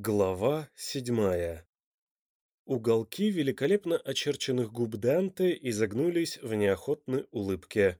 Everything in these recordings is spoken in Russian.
Глава седьмая Уголки великолепно очерченных губ Данте изогнулись в неохотной улыбке.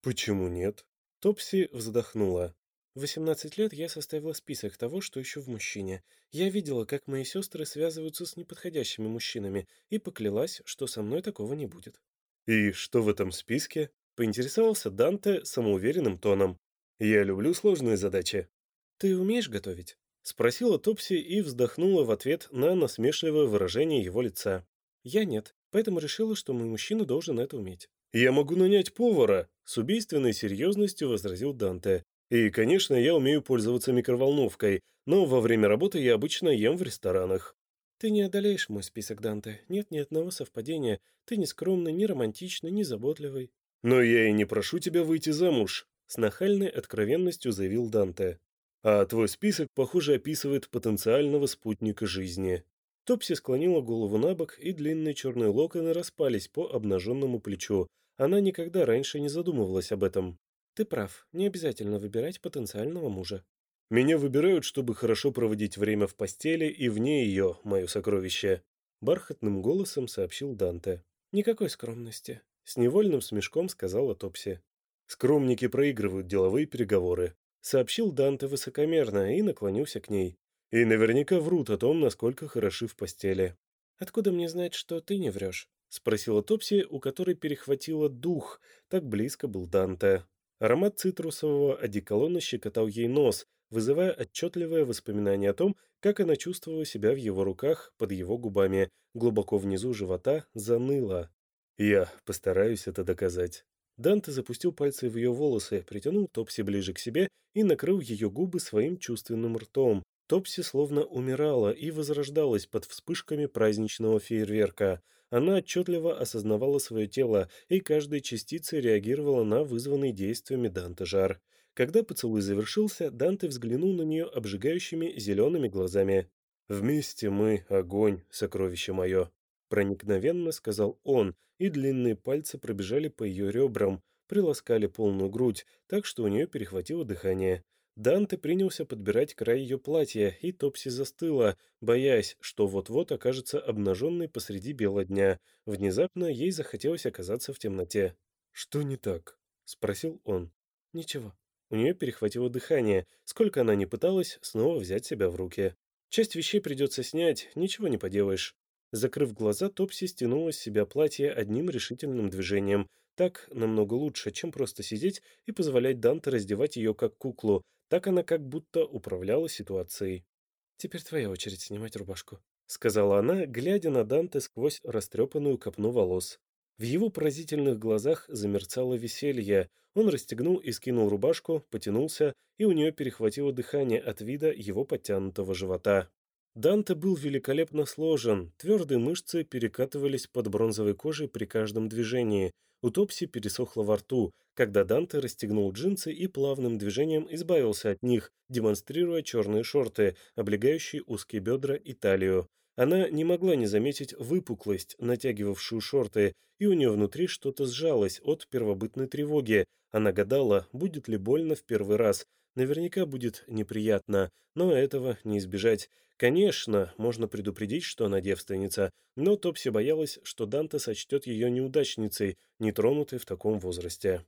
«Почему нет?» Топси вздохнула. В 18 лет я составила список того, что ищу в мужчине. Я видела, как мои сестры связываются с неподходящими мужчинами, и поклялась, что со мной такого не будет. «И что в этом списке?» — поинтересовался Данте самоуверенным тоном. «Я люблю сложные задачи». «Ты умеешь готовить?» Спросила Топси и вздохнула в ответ на насмешливое выражение его лица. Я нет, поэтому решила, что мой мужчина должен это уметь. «Я могу нанять повара», — с убийственной серьезностью возразил Данте. «И, конечно, я умею пользоваться микроволновкой, но во время работы я обычно ем в ресторанах». «Ты не одолеешь мой список, Данте. Нет ни одного совпадения. Ты не скромный, не романтичный, не заботливый». «Но я и не прошу тебя выйти замуж», — с нахальной откровенностью заявил Данте. А твой список, похоже, описывает потенциального спутника жизни. Топси склонила голову на бок, и длинные черные локоны распались по обнаженному плечу. Она никогда раньше не задумывалась об этом. Ты прав, не обязательно выбирать потенциального мужа. Меня выбирают, чтобы хорошо проводить время в постели и вне ее, мое сокровище. Бархатным голосом сообщил Данте. Никакой скромности. С невольным смешком сказала Топси. Скромники проигрывают деловые переговоры сообщил Данте высокомерно и наклонился к ней. И наверняка врут о том, насколько хороши в постели. «Откуда мне знать, что ты не врешь?» — спросила Топси, у которой перехватило дух, так близко был Данте. Аромат цитрусового одеколона щекотал ей нос, вызывая отчетливое воспоминание о том, как она чувствовала себя в его руках, под его губами, глубоко внизу живота заныло. «Я постараюсь это доказать», Данте запустил пальцы в ее волосы, притянул Топси ближе к себе и накрыл ее губы своим чувственным ртом. Топси словно умирала и возрождалась под вспышками праздничного фейерверка. Она отчетливо осознавала свое тело и каждой частицей реагировала на вызванный действиями Данте жар. Когда поцелуй завершился, Данте взглянул на нее обжигающими зелеными глазами. «Вместе мы — огонь, сокровище мое», проникновенно сказал он, и длинные пальцы пробежали по ее ребрам, приласкали полную грудь, так что у нее перехватило дыхание. Данте принялся подбирать край ее платья, и Топси застыла, боясь, что вот-вот окажется обнаженной посреди бела дня. Внезапно ей захотелось оказаться в темноте. «Что не так?» — спросил он. «Ничего». У нее перехватило дыхание. Сколько она не пыталась снова взять себя в руки. Часть вещей придется снять, ничего не поделаешь. Закрыв глаза, Топси стянула с себя платье одним решительным движением. Так намного лучше, чем просто сидеть и позволять Данте раздевать ее как куклу. Так она как будто управляла ситуацией. «Теперь твоя очередь снимать рубашку», — сказала она, глядя на Данте сквозь растрепанную копну волос. В его поразительных глазах замерцало веселье. Он расстегнул и скинул рубашку, потянулся, и у нее перехватило дыхание от вида его подтянутого живота. Данте был великолепно сложен, твердые мышцы перекатывались под бронзовой кожей при каждом движении. У Топси пересохло во рту, когда Данте расстегнул джинсы и плавным движением избавился от них, демонстрируя черные шорты, облегающие узкие бедра и талию. Она не могла не заметить выпуклость, натягивавшую шорты, и у нее внутри что-то сжалось от первобытной тревоги. Она гадала, будет ли больно в первый раз, Наверняка будет неприятно, но этого не избежать. Конечно, можно предупредить, что она девственница, но Топси боялась, что Данте сочтет ее неудачницей, не тронутой в таком возрасте.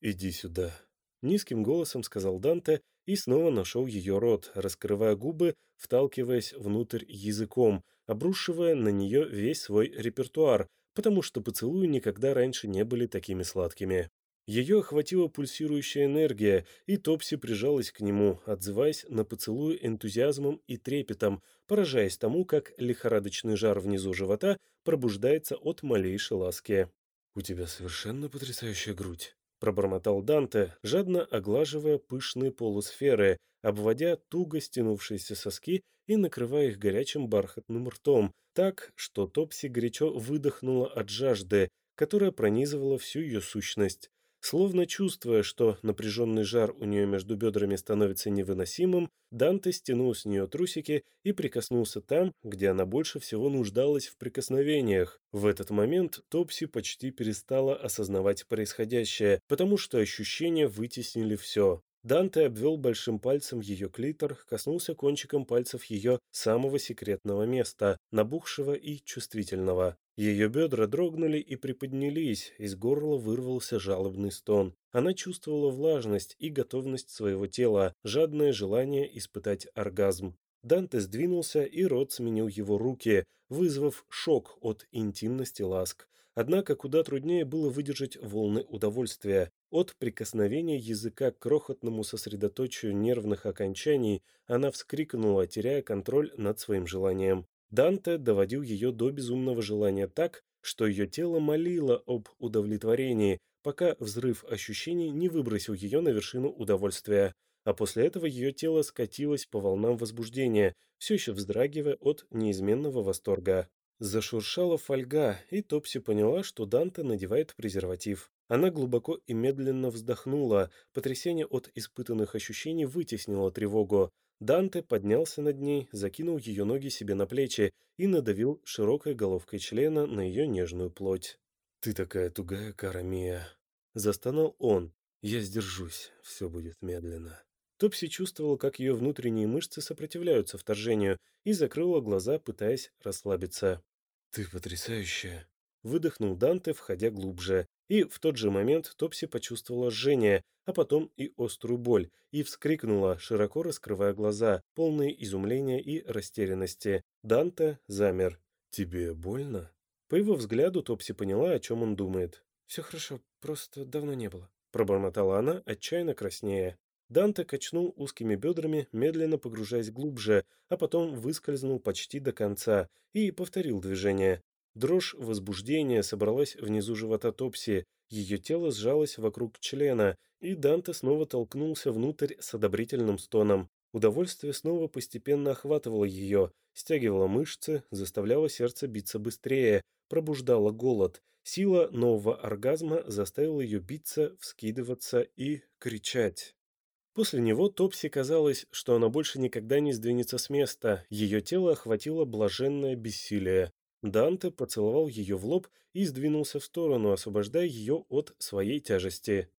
«Иди сюда», — низким голосом сказал Данте и снова нашел ее рот, раскрывая губы, вталкиваясь внутрь языком, обрушивая на нее весь свой репертуар, потому что поцелуи никогда раньше не были такими сладкими. Ее охватила пульсирующая энергия, и Топси прижалась к нему, отзываясь на поцелуй энтузиазмом и трепетом, поражаясь тому, как лихорадочный жар внизу живота пробуждается от малейшей ласки. «У тебя совершенно потрясающая грудь», — пробормотал Данте, жадно оглаживая пышные полусферы, обводя туго стянувшиеся соски и накрывая их горячим бархатным ртом, так, что Топси горячо выдохнула от жажды, которая пронизывала всю ее сущность. Словно чувствуя, что напряженный жар у нее между бедрами становится невыносимым, Данте стянул с нее трусики и прикоснулся там, где она больше всего нуждалась в прикосновениях. В этот момент Топси почти перестала осознавать происходящее, потому что ощущения вытеснили все. Данте обвел большим пальцем ее клитор, коснулся кончиком пальцев ее самого секретного места, набухшего и чувствительного. Ее бедра дрогнули и приподнялись, из горла вырвался жалобный стон. Она чувствовала влажность и готовность своего тела, жадное желание испытать оргазм. Данте сдвинулся, и рот сменил его руки, вызвав шок от интимности ласк. Однако куда труднее было выдержать волны удовольствия. От прикосновения языка к крохотному сосредоточию нервных окончаний она вскрикнула, теряя контроль над своим желанием. Данте доводил ее до безумного желания так, что ее тело молило об удовлетворении, пока взрыв ощущений не выбросил ее на вершину удовольствия. А после этого ее тело скатилось по волнам возбуждения, все еще вздрагивая от неизменного восторга. Зашуршала фольга, и Топси поняла, что Данте надевает презерватив. Она глубоко и медленно вздохнула, потрясение от испытанных ощущений вытеснило тревогу. Данте поднялся над ней, закинул ее ноги себе на плечи и надавил широкой головкой члена на ее нежную плоть. «Ты такая тугая, Карамия!» Застонал он. «Я сдержусь, все будет медленно». Топси чувствовала, как ее внутренние мышцы сопротивляются вторжению, и закрыла глаза, пытаясь расслабиться. «Ты потрясающая!» Выдохнул Данте, входя глубже. И в тот же момент Топси почувствовала жжение, а потом и острую боль, и вскрикнула, широко раскрывая глаза, полные изумления и растерянности. Данте замер. «Тебе больно?» По его взгляду Топси поняла, о чем он думает. «Все хорошо, просто давно не было», — пробормотала она, отчаянно краснея. Данте качнул узкими бедрами, медленно погружаясь глубже, а потом выскользнул почти до конца и повторил движение. Дрожь возбуждения собралась внизу живота Топси, ее тело сжалось вокруг члена, и Данте снова толкнулся внутрь с одобрительным стоном. Удовольствие снова постепенно охватывало ее, стягивало мышцы, заставляло сердце биться быстрее, пробуждало голод. Сила нового оргазма заставила ее биться, вскидываться и кричать. После него Топси казалось, что она больше никогда не сдвинется с места, ее тело охватило блаженное бессилие. Данте поцеловал ее в лоб и сдвинулся в сторону, освобождая ее от своей тяжести.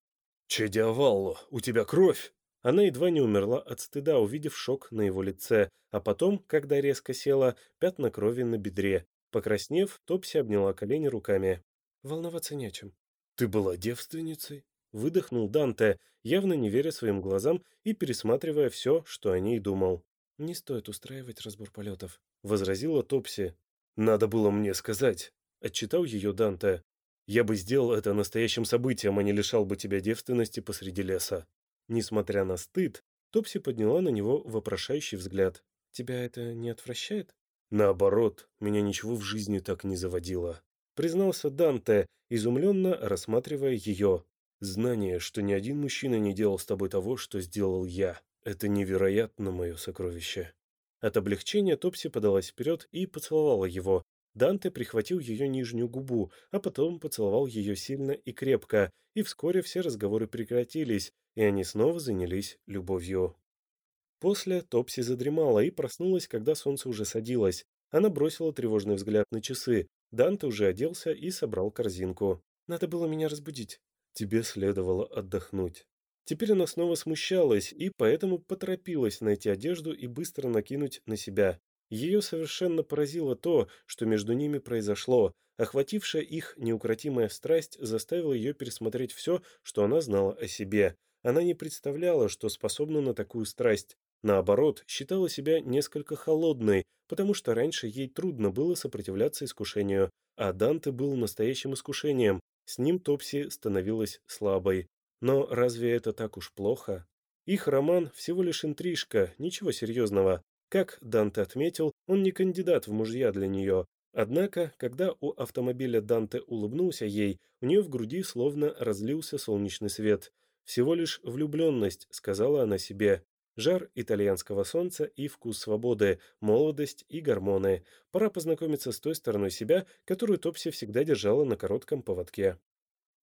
«Че диавалло, у тебя кровь!» Она едва не умерла от стыда, увидев шок на его лице, а потом, когда резко села, пятна крови на бедре. Покраснев, Топси обняла колени руками. «Волноваться не о чем». «Ты была девственницей?» Выдохнул Данте, явно не веря своим глазам и пересматривая все, что о ней думал. «Не стоит устраивать разбор полетов», — возразила Топси. «Надо было мне сказать», — отчитал ее Данте. «Я бы сделал это настоящим событием, а не лишал бы тебя девственности посреди леса». Несмотря на стыд, Топси подняла на него вопрошающий взгляд. «Тебя это не отвращает?» «Наоборот, меня ничего в жизни так не заводило», — признался Данте, изумленно рассматривая ее. Знание, что ни один мужчина не делал с тобой того, что сделал я. Это невероятно мое сокровище. От облегчения Топси подалась вперед и поцеловала его. Данте прихватил ее нижнюю губу, а потом поцеловал ее сильно и крепко, и вскоре все разговоры прекратились, и они снова занялись любовью. После Топси задремала и проснулась, когда солнце уже садилось. Она бросила тревожный взгляд на часы. Данте уже оделся и собрал корзинку. «Надо было меня разбудить», Тебе следовало отдохнуть. Теперь она снова смущалась и поэтому поторопилась найти одежду и быстро накинуть на себя. Ее совершенно поразило то, что между ними произошло. Охватившая их неукротимая страсть заставила ее пересмотреть все, что она знала о себе. Она не представляла, что способна на такую страсть. Наоборот, считала себя несколько холодной, потому что раньше ей трудно было сопротивляться искушению, а Данте был настоящим искушением, с ним Топси становилась слабой. Но разве это так уж плохо? Их роман всего лишь интрижка, ничего серьезного. Как Данте отметил, он не кандидат в мужья для нее. Однако, когда у автомобиля Данте улыбнулся ей, у нее в груди словно разлился солнечный свет. «Всего лишь влюбленность», — сказала она себе. Жар итальянского солнца и вкус свободы, молодость и гормоны. Пора познакомиться с той стороной себя, которую Топси всегда держала на коротком поводке.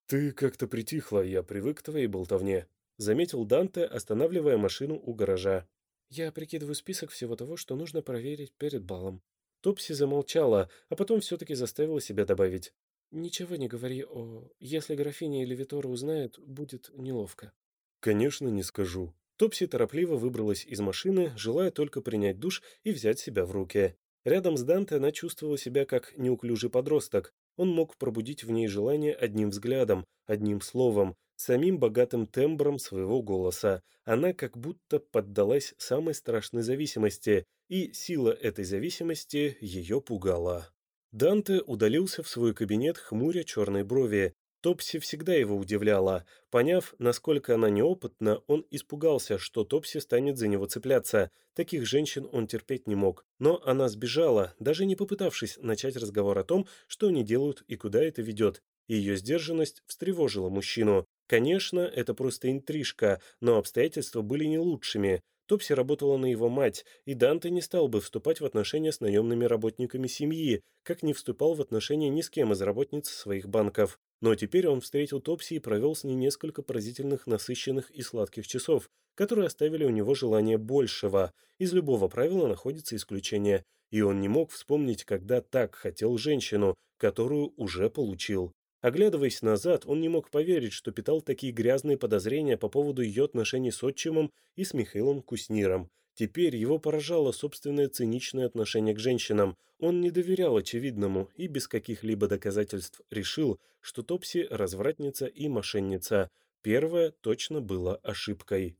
«Ты как-то притихла, я привык к твоей болтовне», — заметил Данте, останавливая машину у гаража. «Я прикидываю список всего того, что нужно проверить перед балом». Топси замолчала, а потом все-таки заставила себя добавить. «Ничего не говори о... Если графиня или Витора узнают, будет неловко». Конечно, не скажу. Топси торопливо выбралась из машины, желая только принять душ и взять себя в руки. Рядом с Данте она чувствовала себя как неуклюжий подросток. Он мог пробудить в ней желание одним взглядом, одним словом, самим богатым тембром своего голоса. Она как будто поддалась самой страшной зависимости, и сила этой зависимости ее пугала. Данте удалился в свой кабинет, хмуря черной брови. Топси всегда его удивляла. Поняв, насколько она неопытна, он испугался, что Топси станет за него цепляться. Таких женщин он терпеть не мог. Но она сбежала, даже не попытавшись начать разговор о том, что они делают и куда это ведет. Ее сдержанность встревожила мужчину. Конечно, это просто интрижка, но обстоятельства были не лучшими. Топси работала на его мать, и Данте не стал бы вступать в отношения с наемными работниками семьи, как не вступал в отношения ни с кем из работниц своих банков. Но теперь он встретил Топси и провел с ней несколько поразительных, насыщенных и сладких часов, которые оставили у него желание большего. Из любого правила находится исключение, и он не мог вспомнить, когда так хотел женщину, которую уже получил. Оглядываясь назад, он не мог поверить, что питал такие грязные подозрения по поводу ее отношений с отчимом и с Михаилом Кусниром. Теперь его поражало собственное циничное отношение к женщинам. Он не доверял очевидному и без каких-либо доказательств решил, что Топси – развратница и мошенница. Первое точно было ошибкой.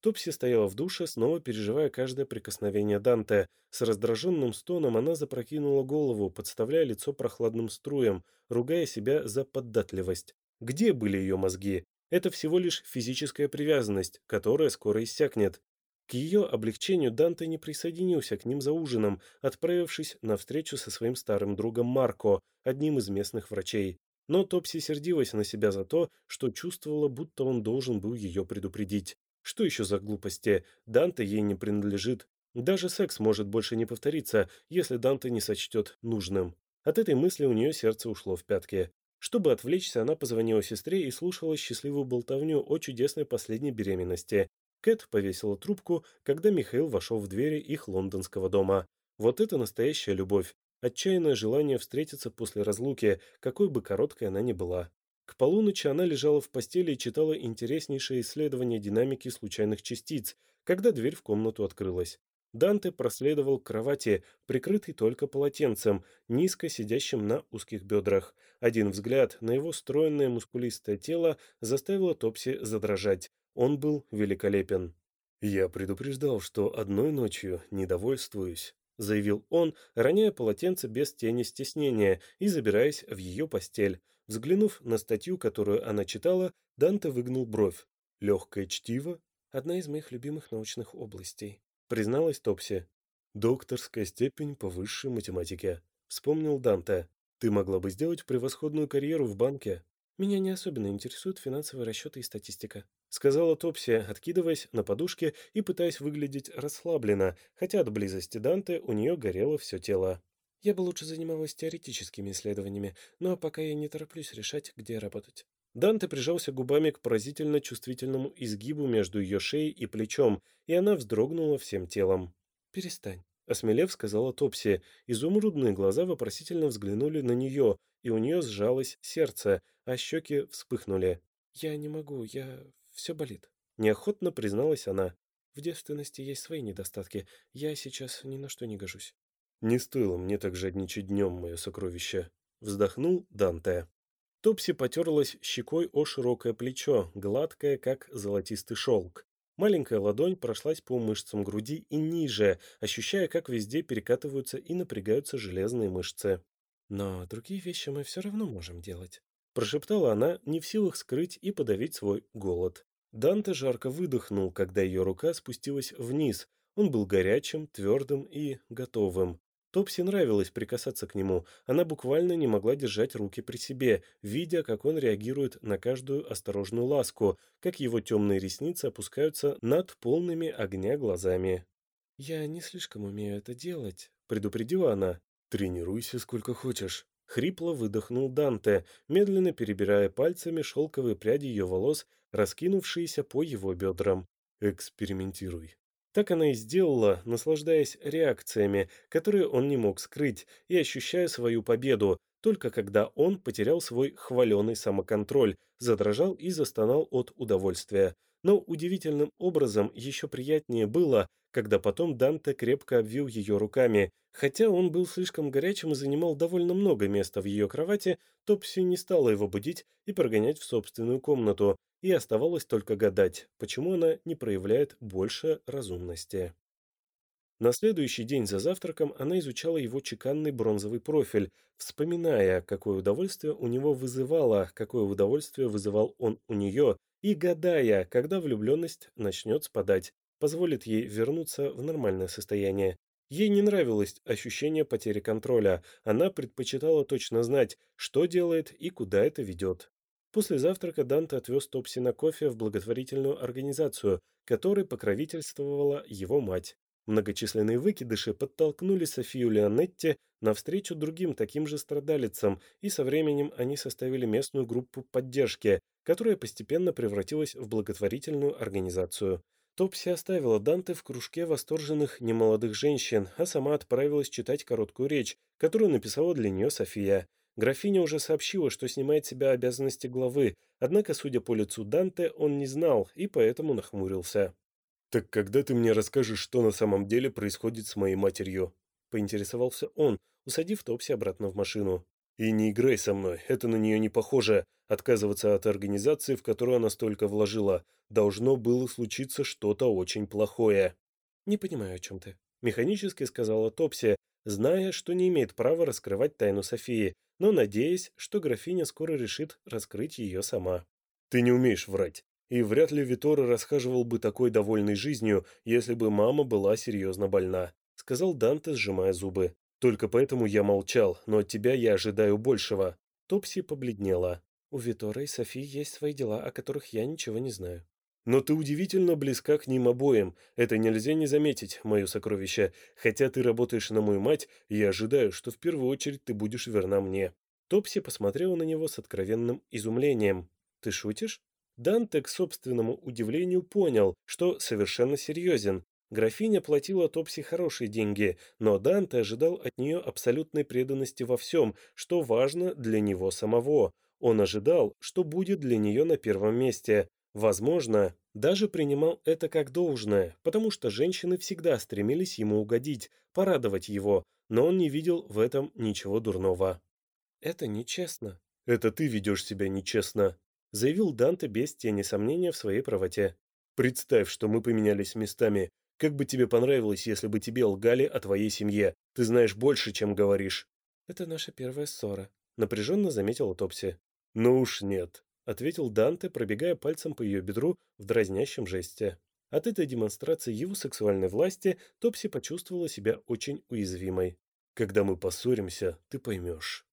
Топси стояла в душе, снова переживая каждое прикосновение Данте. С раздраженным стоном она запрокинула голову, подставляя лицо прохладным струям, ругая себя за поддатливость. Где были ее мозги? Это всего лишь физическая привязанность, которая скоро иссякнет. К ее облегчению Данте не присоединился к ним за ужином, отправившись на встречу со своим старым другом Марко, одним из местных врачей. Но Топси сердилась на себя за то, что чувствовала, будто он должен был ее предупредить. Что еще за глупости? Данте ей не принадлежит. Даже секс может больше не повториться, если Данте не сочтет нужным. От этой мысли у нее сердце ушло в пятки. Чтобы отвлечься, она позвонила сестре и слушала счастливую болтовню о чудесной последней беременности. Кэт повесила трубку, когда Михаил вошел в двери их лондонского дома. Вот это настоящая любовь. Отчаянное желание встретиться после разлуки, какой бы короткой она ни была. К полуночи она лежала в постели и читала интереснейшее исследование динамики случайных частиц, когда дверь в комнату открылась. Данте проследовал к кровати, прикрытый только полотенцем, низко сидящим на узких бедрах. Один взгляд на его стройное мускулистое тело заставило Топси задрожать. Он был великолепен. «Я предупреждал, что одной ночью недовольствуюсь», — заявил он, роняя полотенце без тени стеснения и забираясь в ее постель. Взглянув на статью, которую она читала, Данте выгнул бровь. «Легкое чтиво?» «Одна из моих любимых научных областей», — призналась Топси. «Докторская степень по высшей математике», — вспомнил Данте. «Ты могла бы сделать превосходную карьеру в банке». «Меня не особенно интересуют финансовые расчеты и статистика», — сказала Топси, откидываясь на подушке и пытаясь выглядеть расслабленно, хотя от близости Данте у нее горело все тело. «Я бы лучше занималась теоретическими исследованиями, но пока я не тороплюсь решать, где работать». Данте прижался губами к поразительно чувствительному изгибу между ее шеей и плечом, и она вздрогнула всем телом. «Перестань», — осмелев сказала Топси. Изумрудные глаза вопросительно взглянули на нее, и у нее сжалось сердце, а щеки вспыхнули. «Я не могу, я... все болит», — неохотно призналась она. «В девственности есть свои недостатки. Я сейчас ни на что не гожусь». «Не стоило мне так жадничать днем, мое сокровище», — вздохнул Данте. Топси потерлась щекой о широкое плечо, гладкое, как золотистый шелк. Маленькая ладонь прошлась по мышцам груди и ниже, ощущая, как везде перекатываются и напрягаются железные мышцы. «Но другие вещи мы все равно можем делать», прошептала она, не в силах скрыть и подавить свой голод. Данте жарко выдохнул, когда ее рука спустилась вниз. Он был горячим, твердым и готовым. Топси нравилось прикасаться к нему. Она буквально не могла держать руки при себе, видя, как он реагирует на каждую осторожную ласку, как его темные ресницы опускаются над полными огня глазами. «Я не слишком умею это делать», — предупредила она. «Тренируйся сколько хочешь», Хрипло выдохнул Данте, медленно перебирая пальцами шелковые пряди ее волос, раскинувшиеся по его бедрам. «Экспериментируй». Так она и сделала, наслаждаясь реакциями, которые он не мог скрыть, и ощущая свою победу, только когда он потерял свой хваленый самоконтроль, задрожал и застонал от удовольствия. Но удивительным образом еще приятнее было, когда потом Данте крепко обвил ее руками. Хотя он был слишком горячим и занимал довольно много места в ее кровати, Топси не стала его будить и прогонять в собственную комнату, и оставалось только гадать, почему она не проявляет больше разумности. На следующий день за завтраком она изучала его чеканный бронзовый профиль, вспоминая, какое удовольствие у него вызывало, какое удовольствие вызывал он у нее, и гадая, когда влюбленность начнет спадать, позволит ей вернуться в нормальное состояние. Ей не нравилось ощущение потери контроля, она предпочитала точно знать, что делает и куда это ведет. После завтрака Данте отвез Топси на кофе в благотворительную организацию, которой покровительствовала его мать. Многочисленные выкидыши подтолкнули Софию Леонетти навстречу другим таким же страдалицам, и со временем они составили местную группу поддержки, которая постепенно превратилась в благотворительную организацию. Топси оставила Данте в кружке восторженных немолодых женщин, а сама отправилась читать короткую речь, которую написала для нее София. Графиня уже сообщила, что снимает себя обязанности главы, однако, судя по лицу Данте, он не знал и поэтому нахмурился. «Так когда ты мне расскажешь, что на самом деле происходит с моей матерью?» — поинтересовался он, усадив Топси обратно в машину. «И не играй со мной, это на нее не похоже. Отказываться от организации, в которую она столько вложила. Должно было случиться что-то очень плохое». «Не понимаю, о чем ты», — механически сказала Топси, зная, что не имеет права раскрывать тайну Софии, но надеясь, что графиня скоро решит раскрыть ее сама. «Ты не умеешь врать. И вряд ли Виторы расхаживал бы такой довольной жизнью, если бы мама была серьезно больна», — сказал Данте, сжимая зубы. «Только поэтому я молчал, но от тебя я ожидаю большего». Топси побледнела. «У Витора и Софии есть свои дела, о которых я ничего не знаю». «Но ты удивительно близка к ним обоим. Это нельзя не заметить, мое сокровище. Хотя ты работаешь на мою мать, я ожидаю, что в первую очередь ты будешь верна мне». Топси посмотрела на него с откровенным изумлением. «Ты шутишь?» Данте, к собственному удивлению, понял, что совершенно серьезен. Графиня платила Топси хорошие деньги, но Данте ожидал от нее абсолютной преданности во всем, что важно для него самого. Он ожидал, что будет для нее на первом месте. Возможно, даже принимал это как должное, потому что женщины всегда стремились ему угодить, порадовать его, но он не видел в этом ничего дурного. «Это нечестно». «Это ты ведешь себя нечестно», заявил Данте без тени сомнения в своей правоте. «Представь, что мы поменялись местами. Как бы тебе понравилось, если бы тебе лгали о твоей семье? Ты знаешь больше, чем говоришь». «Это наша первая ссора», — напряженно заметила Топси. «Ну уж нет», — ответил Данте, пробегая пальцем по ее бедру в дразнящем жесте. От этой демонстрации его сексуальной власти Топси почувствовала себя очень уязвимой. «Когда мы поссоримся, ты поймешь».